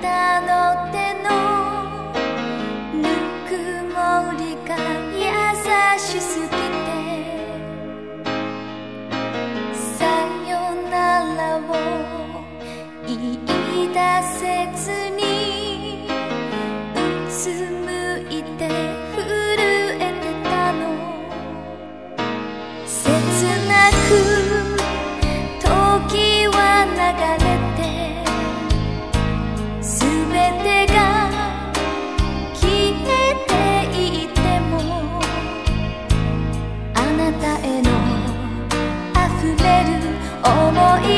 たの思い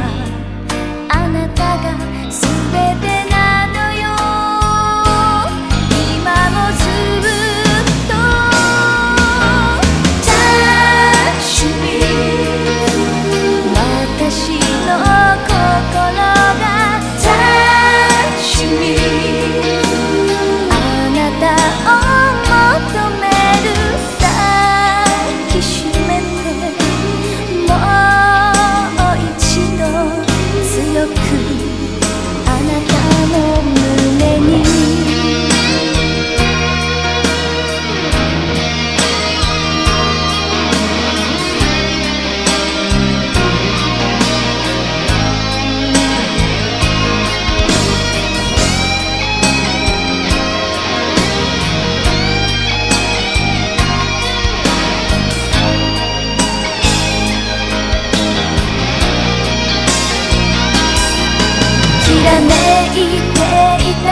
言っていた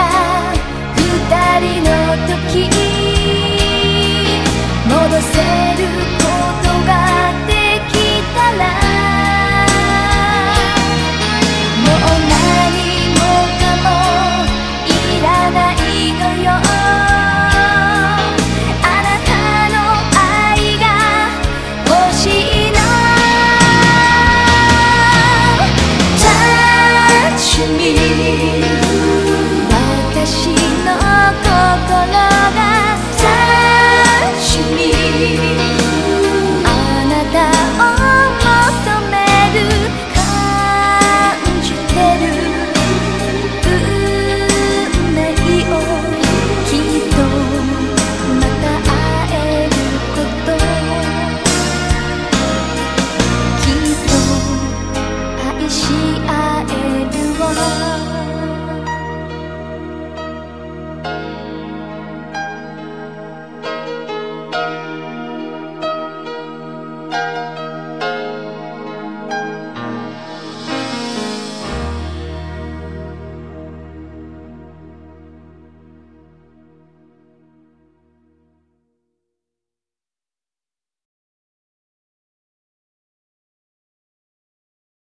二人の時戻せることが